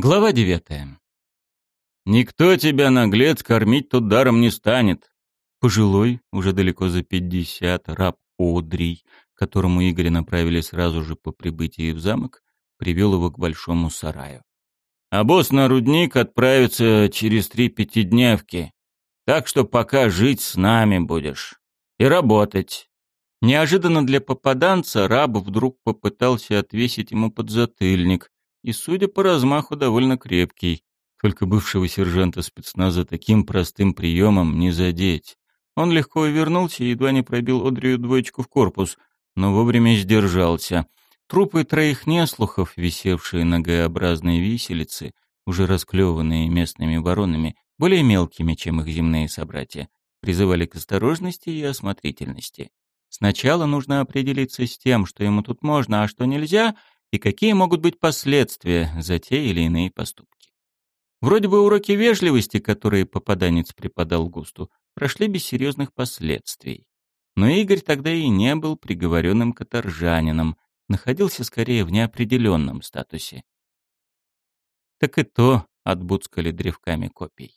Глава девятая. «Никто тебя, наглец, кормить тут даром не станет». Пожилой, уже далеко за пятьдесят, раб Одрий, которому Игоря направили сразу же по прибытии в замок, привел его к большому сараю. «А босс на рудник отправится через три пятидневки, так что пока жить с нами будешь. И работать». Неожиданно для попаданца раб вдруг попытался отвесить ему подзатыльник, и, судя по размаху, довольно крепкий. Только бывшего сержанта спецназа таким простым приемом не задеть. Он легко увернулся и едва не пробил Одрию двоечку в корпус, но вовремя сдержался. Трупы троих неслухов, висевшие на Г-образной виселице, уже расклеванные местными воронами, более мелкими, чем их земные собратья, призывали к осторожности и осмотрительности. Сначала нужно определиться с тем, что ему тут можно, а что нельзя, и какие могут быть последствия за те или иные поступки. Вроде бы уроки вежливости, которые попаданец преподал Густу, прошли без серьезных последствий. Но Игорь тогда и не был приговоренным каторжанином, находился скорее в неопределенном статусе. Так и то отбуцкали древками копий.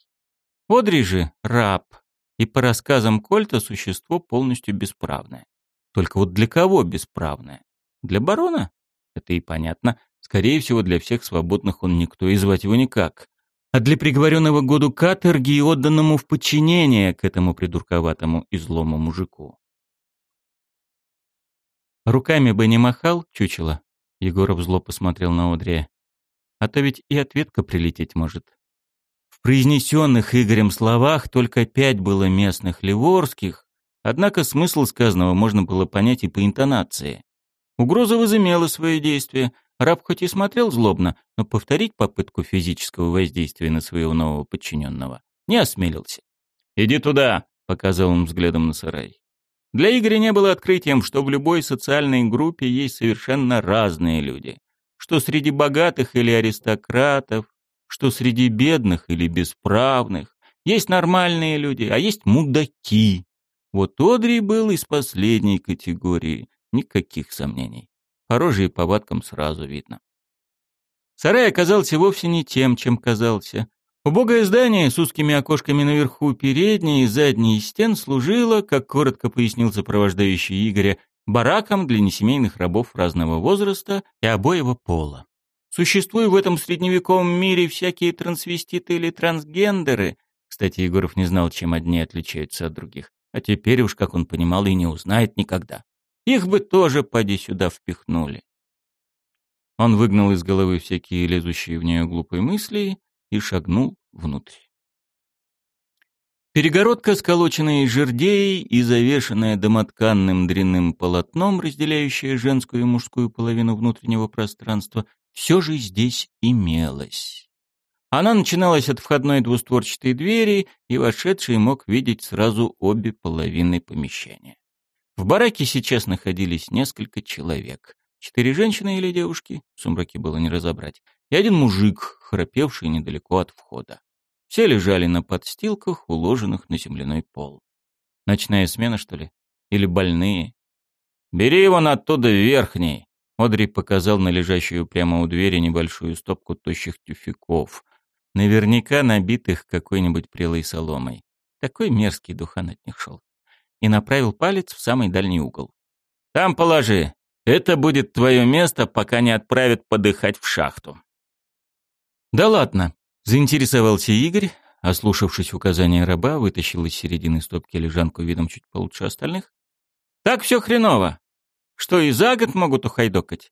Одри же — раб, и по рассказам Кольта существо полностью бесправное. Только вот для кого бесправное? Для барона? Это и понятно. Скорее всего, для всех свободных он никто, и звать его никак. А для приговоренного году каторги и отданному в подчинение к этому придурковатому и злому мужику. Руками бы не махал, чучело. Егоров зло посмотрел на Одрия. А то ведь и ответка прилететь может. В произнесенных Игорем словах только пять было местных ливорских, однако смысл сказанного можно было понять и по интонации. Угроза возымела свое действие. Раб хоть и смотрел злобно, но повторить попытку физического воздействия на своего нового подчиненного не осмелился. «Иди туда!» — показал он взглядом на сарай. Для Игоря не было открытием, что в любой социальной группе есть совершенно разные люди. Что среди богатых или аристократов, что среди бедных или бесправных. Есть нормальные люди, а есть мудаки. Вот Одри был из последней категории. Никаких сомнений. По роже и повадкам сразу видно. Сарай оказался вовсе не тем, чем казался. Убогое здание с узкими окошками наверху передней и задней стен служило, как коротко пояснил сопровождающий Игоря, бараком для несемейных рабов разного возраста и обоего пола. Существуя в этом средневековом мире всякие трансвеститы или трансгендеры, кстати, Егоров не знал, чем одни отличаются от других, а теперь уж, как он понимал, и не узнает никогда. Их бы тоже поди сюда впихнули. Он выгнал из головы всякие лезущие в нее глупые мысли и шагнул внутрь. Перегородка, сколоченная из жердей и завешенная домотканным дрянным полотном, разделяющая женскую и мужскую половину внутреннего пространства, все же здесь имелась. Она начиналась от входной двустворчатой двери, и вошедший мог видеть сразу обе половины помещения. В бараке сейчас находились несколько человек. Четыре женщины или девушки, в сумраке было не разобрать, и один мужик, храпевший недалеко от входа. Все лежали на подстилках, уложенных на земляной пол. Ночная смена, что ли? Или больные? «Бери его оттуда верхний!» Одри показал на лежащую прямо у двери небольшую стопку тощих тюфяков, наверняка набитых какой-нибудь прелой соломой. Такой мерзкий духан от них шел и направил палец в самый дальний угол. «Там положи. Это будет твое место, пока не отправят подыхать в шахту». «Да ладно», — заинтересовался Игорь, ослушавшись указания раба, вытащил из середины стопки лежанку видом чуть получше остальных. «Так все хреново. Что и за год могут ухайдокать?»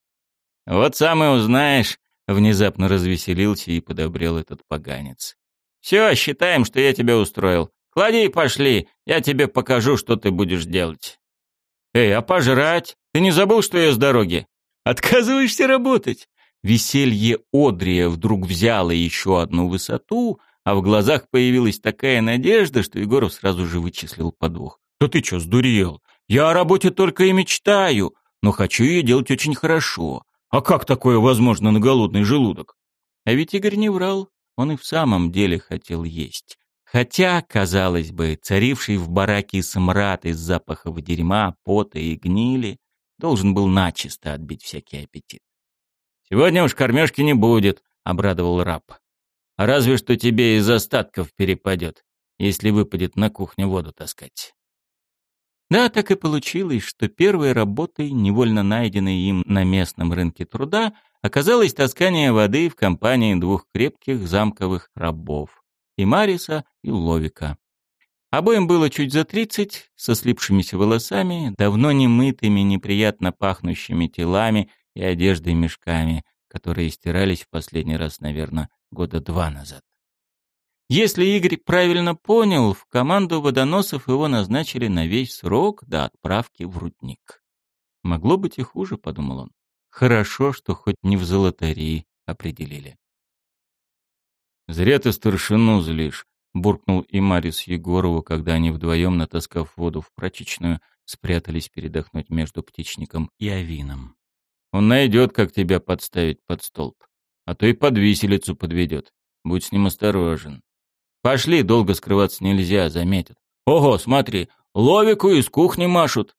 «Вот сам и узнаешь», — внезапно развеселился и подобрел этот поганец. «Все, считаем, что я тебя устроил. Клади пошли, я тебе покажу, что ты будешь делать. Эй, а пожрать? Ты не забыл, что я с дороги? Отказываешься работать? Веселье Одрия вдруг взяло еще одну высоту, а в глазах появилась такая надежда, что Егоров сразу же вычислил подвох. «Да ты что, сдурел? Я о работе только и мечтаю, но хочу ее делать очень хорошо. А как такое возможно на голодный желудок?» А ведь Игорь не врал, он и в самом деле хотел есть. Хотя, казалось бы, царивший в бараке смрад из запахов дерьма, пота и гнили должен был начисто отбить всякий аппетит. «Сегодня уж кормежки не будет, обрадовал раб. «Разве что тебе из остатков перепадет, если выпадет на кухню воду таскать». Да, так и получилось, что первой работой, невольно найденной им на местном рынке труда, оказалось таскание воды в компании двух крепких замковых рабов — и Мариса, и Ловика. Обоим было чуть за тридцать, со слипшимися волосами, давно не мытыми, неприятно пахнущими телами и одеждой мешками, которые стирались в последний раз, наверное, года два назад. Если Игорь правильно понял, в команду водоносов его назначили на весь срок до отправки в рудник. Могло быть и хуже, подумал он. Хорошо, что хоть не в золотарии определили. «Зря ты старшину злишь», — буркнул и Марис Егорову, когда они вдвоем, натаскав воду в прачечную, спрятались передохнуть между птичником и авином. «Он найдет, как тебя подставить под столб, а то и под виселицу подведет. Будь с ним осторожен. Пошли, долго скрываться нельзя, заметят. Ого, смотри, ловику из кухни машут.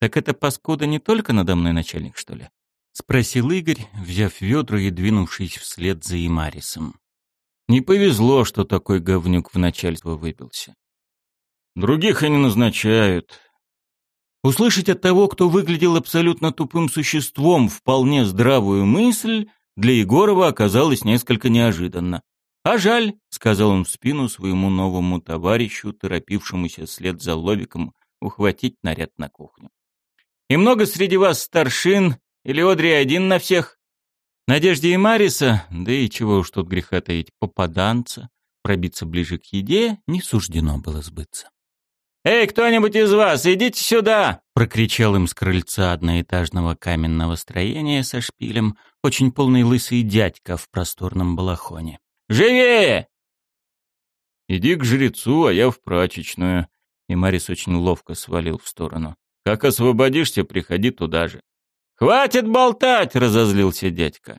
«Так это паскуда не только надо мной начальник, что ли?» — спросил Игорь, взяв ведра и двинувшись вслед за Имарисом. Не повезло, что такой говнюк в начальство выбился. Других они назначают. Услышать от того, кто выглядел абсолютно тупым существом, вполне здравую мысль, для Егорова оказалось несколько неожиданно. «А жаль», — сказал он в спину своему новому товарищу, торопившемуся след за ловиком, ухватить наряд на кухню. И много среди вас старшин, или Одри один на всех? Надежде и Мариса, да и чего уж тут греха таить, попаданца, пробиться ближе к еде не суждено было сбыться. «Эй, кто-нибудь из вас, идите сюда!» — прокричал им с крыльца одноэтажного каменного строения со шпилем очень полный лысый дядька в просторном балахоне. «Живее!» «Иди к жрецу, а я в прачечную», — и Марис очень ловко свалил в сторону. Как освободишься, приходи туда же. «Хватит болтать!» — разозлился дядька.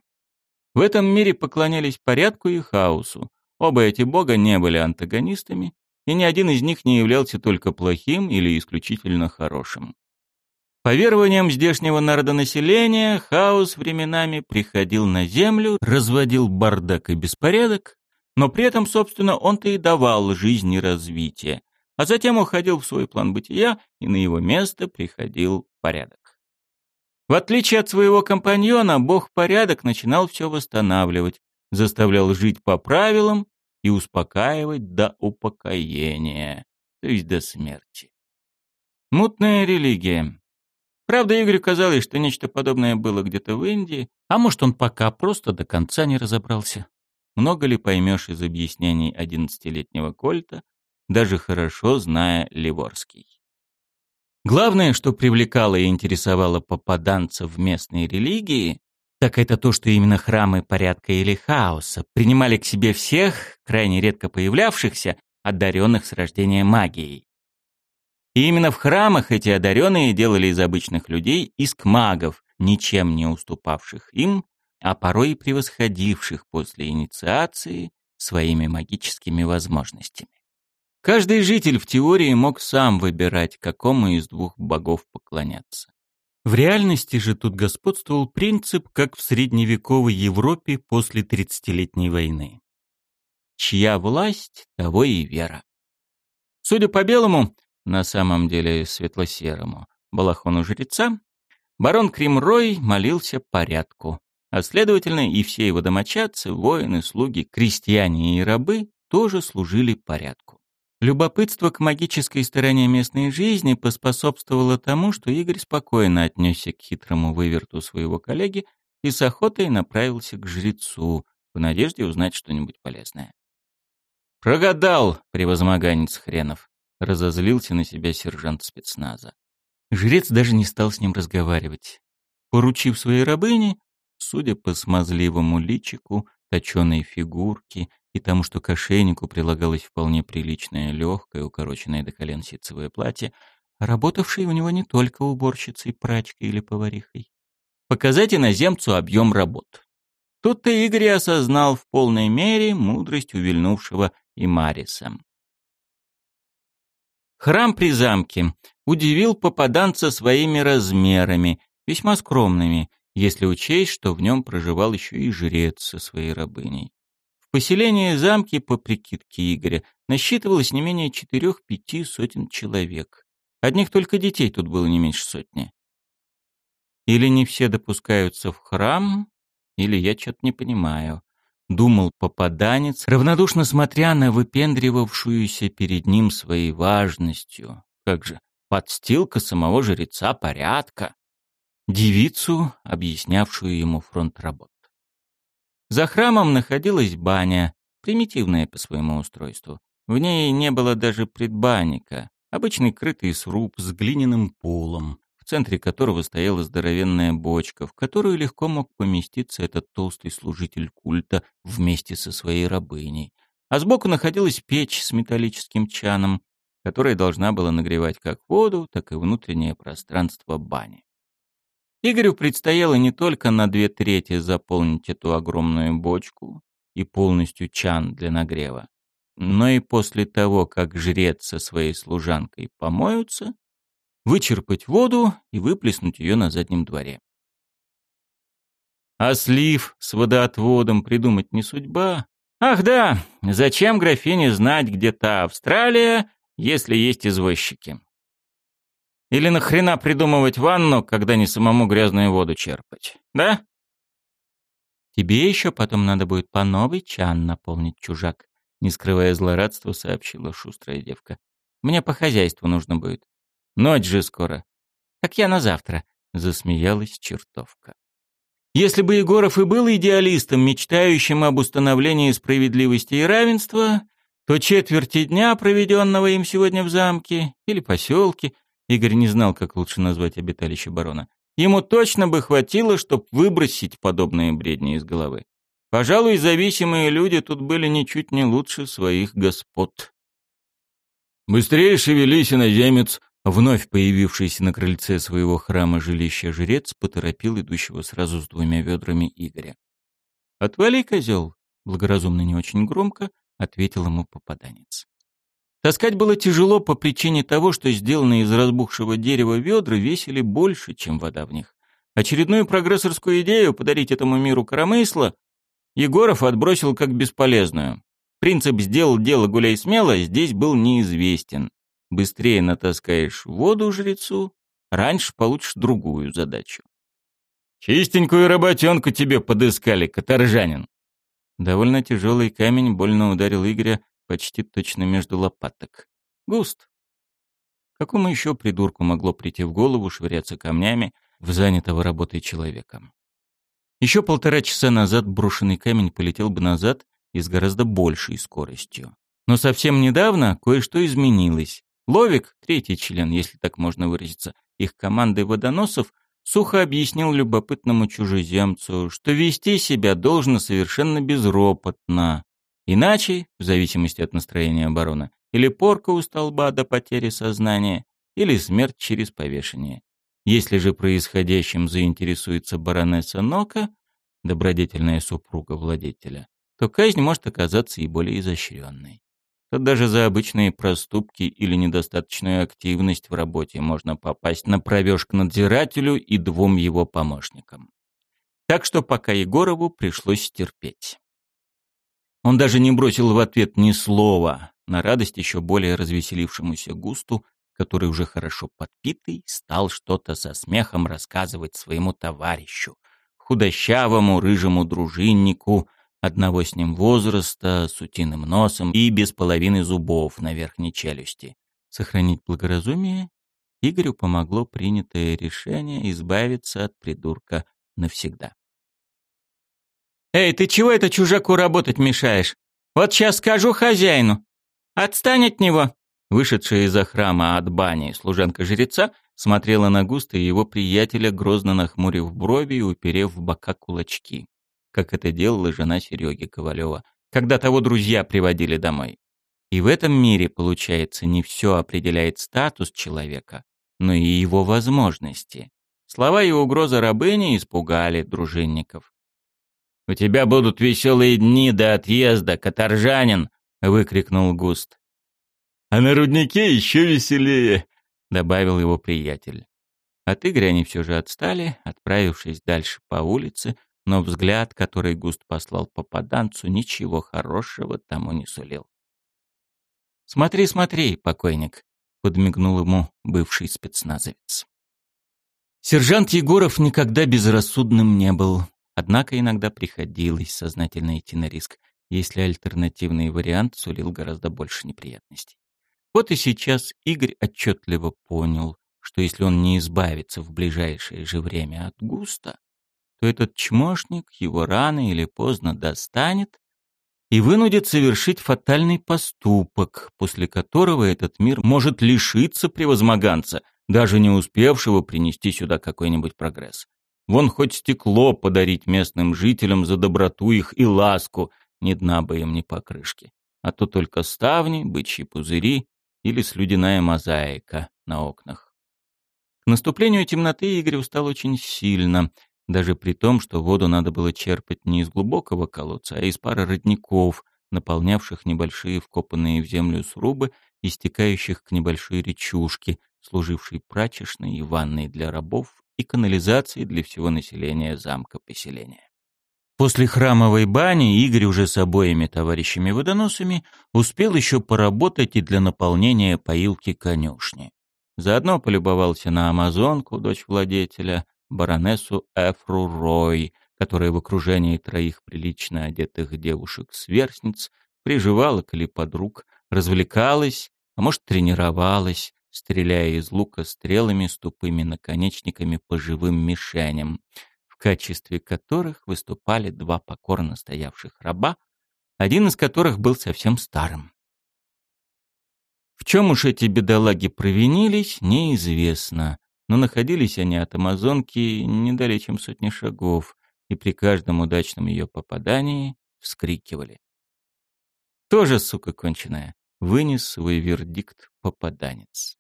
В этом мире поклонялись порядку и хаосу. Оба эти бога не были антагонистами, и ни один из них не являлся только плохим или исключительно хорошим. По верованиям здешнего народонаселения, хаос временами приходил на землю, разводил бардак и беспорядок, но при этом, собственно, он-то и давал жизни развитие, а затем уходил в свой план бытия, и на его место приходил порядок. В отличие от своего компаньона, бог порядок начинал все восстанавливать, заставлял жить по правилам и успокаивать до упокоения, то есть до смерти. Мутная религия. Правда, Игорю казалось, что нечто подобное было где-то в Индии, а может, он пока просто до конца не разобрался. Много ли поймешь из объяснений одиннадцатилетнего Кольта, даже хорошо зная Ливорский. Главное, что привлекало и интересовало попаданцев в местные религии, так это то, что именно храмы порядка или хаоса принимали к себе всех, крайне редко появлявшихся, одаренных с рождения магией. И именно в храмах эти одаренные делали из обычных людей иск-магов, ничем не уступавших им, а порой и превосходивших после инициации своими магическими возможностями. Каждый житель в теории мог сам выбирать, какому из двух богов поклоняться. В реальности же тут господствовал принцип, как в средневековой Европе после Тридцатилетней войны. Чья власть, того и вера. Судя по белому, на самом деле светло-серому, балахону жреца, барон Кримрой молился порядку, а следовательно и все его домочадцы, воины, слуги, крестьяне и рабы тоже служили порядку. Любопытство к магической стороне местной жизни поспособствовало тому, что Игорь спокойно отнесся к хитрому выверту своего коллеги и с охотой направился к жрецу, в надежде узнать что-нибудь полезное. «Прогадал, превозмоганец хренов!» — разозлился на себя сержант спецназа. Жрец даже не стал с ним разговаривать. Поручив своей рабыне, судя по смазливому личику, точеной фигурке и тому, что к ошейнику прилагалось вполне приличное, легкое, укороченное до колен ситцевое платье, работавшей у него не только уборщицей, прачкой или поварихой. Показать иноземцу объем работ. Тут-то Игорь осознал в полной мере мудрость увильнувшего и Мариса. Храм при замке удивил попаданца своими размерами, весьма скромными, если учесть, что в нем проживал еще и жрец со своей рабыней. В поселении замки, по прикидке Игоря, насчитывалось не менее четырех-пяти сотен человек. Одних только детей тут было не меньше сотни. Или не все допускаются в храм, или я что-то не понимаю. Думал попаданец, равнодушно смотря на выпендривавшуюся перед ним своей важностью. Как же, подстилка самого жреца порядка. Девицу, объяснявшую ему фронт работ. За храмом находилась баня, примитивная по своему устройству. В ней не было даже предбанника, обычный крытый сруб с глиняным полом, в центре которого стояла здоровенная бочка, в которую легко мог поместиться этот толстый служитель культа вместе со своей рабыней. А сбоку находилась печь с металлическим чаном, которая должна была нагревать как воду, так и внутреннее пространство бани. Игорю предстояло не только на две трети заполнить эту огромную бочку и полностью чан для нагрева, но и после того, как жрец со своей служанкой помоются, вычерпать воду и выплеснуть ее на заднем дворе. А слив с водоотводом придумать не судьба. Ах да, зачем графине знать, где та Австралия, если есть извозчики? Или нахрена придумывать ванну, когда не самому грязную воду черпать? Да? Тебе еще потом надо будет по новой чан наполнить, чужак. Не скрывая злорадства, сообщила шустрая девка. Мне по хозяйству нужно будет. Ночь же скоро. Так я на завтра, засмеялась чертовка. Если бы Егоров и был идеалистом, мечтающим об установлении справедливости и равенства, то четверти дня, проведенного им сегодня в замке или поселке, Игорь не знал, как лучше назвать обиталище барона. Ему точно бы хватило, чтобы выбросить подобные бредни из головы. Пожалуй, зависимые люди тут были ничуть не лучше своих господ. «Быстрее шевелись, иноземец!» Вновь появившийся на крыльце своего храма жилища жрец поторопил идущего сразу с двумя ведрами Игоря. «Отвали, козел!» — благоразумно не очень громко ответил ему попаданец. Таскать было тяжело по причине того, что сделанные из разбухшего дерева ведра весили больше, чем вода в них. Очередную прогрессорскую идею подарить этому миру коромысла Егоров отбросил как бесполезную. Принцип «сделал дело, гуляй смело» здесь был неизвестен. Быстрее натаскаешь воду жрецу, раньше получишь другую задачу. «Чистенькую работенку тебе подыскали, каторжанин!» Довольно тяжелый камень больно ударил Игоря почти точно между лопаток. Густ. Какому еще придурку могло прийти в голову швыряться камнями в занятого работой человека? Еще полтора часа назад брошенный камень полетел бы назад и с гораздо большей скоростью. Но совсем недавно кое-что изменилось. Ловик, третий член, если так можно выразиться, их команды водоносов, сухо объяснил любопытному чужеземцу, что вести себя должно совершенно безропотно, Иначе, в зависимости от настроения барона, или порка у столба до потери сознания, или смерть через повешение. Если же происходящим заинтересуется баронесса Нока, добродетельная супруга владетеля, то казнь может оказаться и более изощренной. Тут даже за обычные проступки или недостаточную активность в работе можно попасть на провеж к надзирателю и двум его помощникам. Так что пока Егорову пришлось терпеть. Он даже не бросил в ответ ни слова, на радость еще более развеселившемуся Густу, который уже хорошо подпитый, стал что-то со смехом рассказывать своему товарищу, худощавому рыжему дружиннику, одного с ним возраста, с утиным носом и без половины зубов на верхней челюсти. Сохранить благоразумие Игорю помогло принятое решение избавиться от придурка навсегда. «Эй, ты чего это чужаку работать мешаешь? Вот сейчас скажу хозяину. Отстань от него!» Вышедшая из-за храма от бани служанка жреца смотрела на Густа и его приятеля, грозно нахмурив брови и уперев в бока кулачки, как это делала жена Сереги Ковалева, когда того друзья приводили домой. И в этом мире, получается, не все определяет статус человека, но и его возможности. Слова и угроза рабыни испугали дружинников. «У тебя будут веселые дни до отъезда, каторжанин!» — выкрикнул Густ. «А на руднике еще веселее!» — добавил его приятель. От Игоря они все же отстали, отправившись дальше по улице, но взгляд, который Густ послал попаданцу, ничего хорошего тому не сулил. «Смотри, смотри, покойник», — подмигнул ему бывший спецназовец. Сержант Егоров никогда безрассудным не был, однако иногда приходилось сознательно идти на риск, если альтернативный вариант сулил гораздо больше неприятностей. Вот и сейчас Игорь отчетливо понял, что если он не избавится в ближайшее же время от Густа, то этот чмошник его рано или поздно достанет и вынудит совершить фатальный поступок, после которого этот мир может лишиться превозмоганца, даже не успевшего принести сюда какой-нибудь прогресс. Вон хоть стекло подарить местным жителям за доброту их и ласку, ни дна бы им, ни покрышки. А то только ставни, бычьи пузыри или слюдяная мозаика на окнах. К наступлению темноты Игорь устал очень сильно, даже при том, что воду надо было черпать не из глубокого колодца, а из пары родников, наполнявших небольшие вкопанные в землю срубы и стекающих к небольшой речушке, служившей прачечной и ванной для рабов и канализацией для всего населения замка-поселения. После храмовой бани Игорь уже с обоими товарищами-водоносами успел еще поработать и для наполнения поилки конюшни. Заодно полюбовался на амазонку, дочь владетеля, баронессу Эфру Рой, которая в окружении троих прилично одетых девушек-сверстниц приживала к или подруг, развлекалась, а может тренировалась, стреляя из лука стрелами с тупыми наконечниками по живым мишеням, в качестве которых выступали два покорно стоявших раба, один из которых был совсем старым. В чем уж эти бедолаги провинились, неизвестно, но находились они от Амазонки не далее, чем сотни шагов, и при каждом удачном ее попадании вскрикивали. Тоже, сука конченая, вынес свой вердикт попаданец.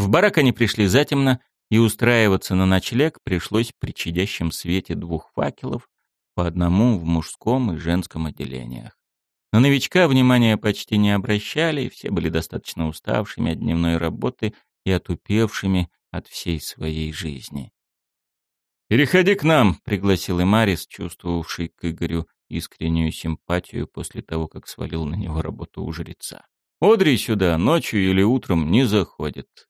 В барак они пришли затемно, и устраиваться на ночлег пришлось при чадящем свете двух факелов, по одному в мужском и женском отделениях. На новичка внимания почти не обращали, все были достаточно уставшими от дневной работы и отупевшими от всей своей жизни. «Переходи к нам», — пригласил и Марис, чувствовавший к Игорю искреннюю симпатию после того, как свалил на него работу у жреца. «Одри сюда ночью или утром не заходит.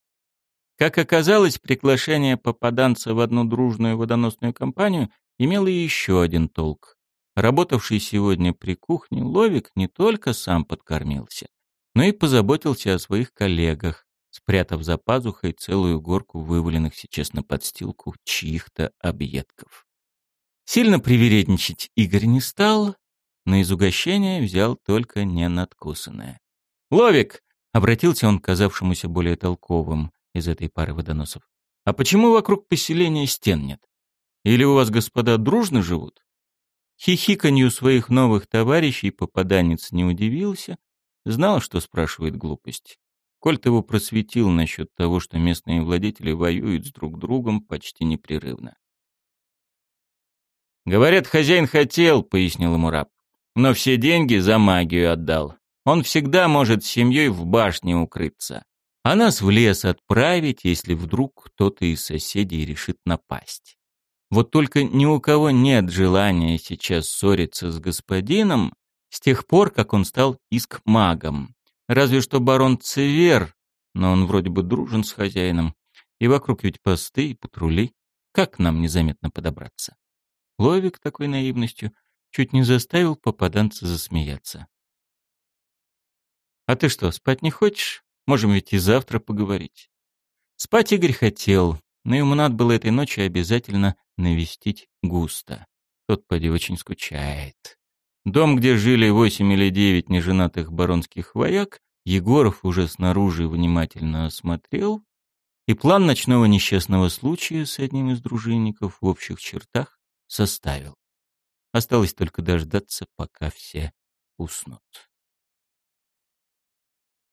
Как оказалось, приглашение попаданца в одну дружную водоносную компанию имело еще один толк. Работавший сегодня при кухне Ловик не только сам подкормился, но и позаботился о своих коллегах, спрятав за пазухой целую горку вываленных сейчас на подстилку чьих-то объедков. Сильно привередничать Игорь не стал, но из угощения взял только ненадкусанное. «Ловик!» — обратился он к казавшемуся более толковым из этой пары водоносов. «А почему вокруг поселения стен нет? Или у вас, господа, дружно живут?» Хихиканью своих новых товарищей попаданец не удивился, знал, что спрашивает глупость. Кольт его просветил насчет того, что местные владетели воюют с друг другом почти непрерывно. «Говорят, хозяин хотел», — пояснил ему раб, — «но все деньги за магию отдал. Он всегда может с семьей в башне укрыться а нас в лес отправить, если вдруг кто-то из соседей решит напасть. Вот только ни у кого нет желания сейчас ссориться с господином с тех пор, как он стал иск-магом. Разве что барон Цевер, но он вроде бы дружен с хозяином, и вокруг ведь посты и патрули. Как нам незаметно подобраться? Ловик такой наивностью чуть не заставил попаданца засмеяться. «А ты что, спать не хочешь?» Можем ведь и завтра поговорить. Спать Игорь хотел, но ему надо было этой ночью обязательно навестить Густа. Тот, поди, очень скучает. Дом, где жили восемь или девять неженатых баронских вояк, Егоров уже снаружи внимательно осмотрел, и план ночного несчастного случая с одним из дружинников в общих чертах составил. Осталось только дождаться, пока все уснут.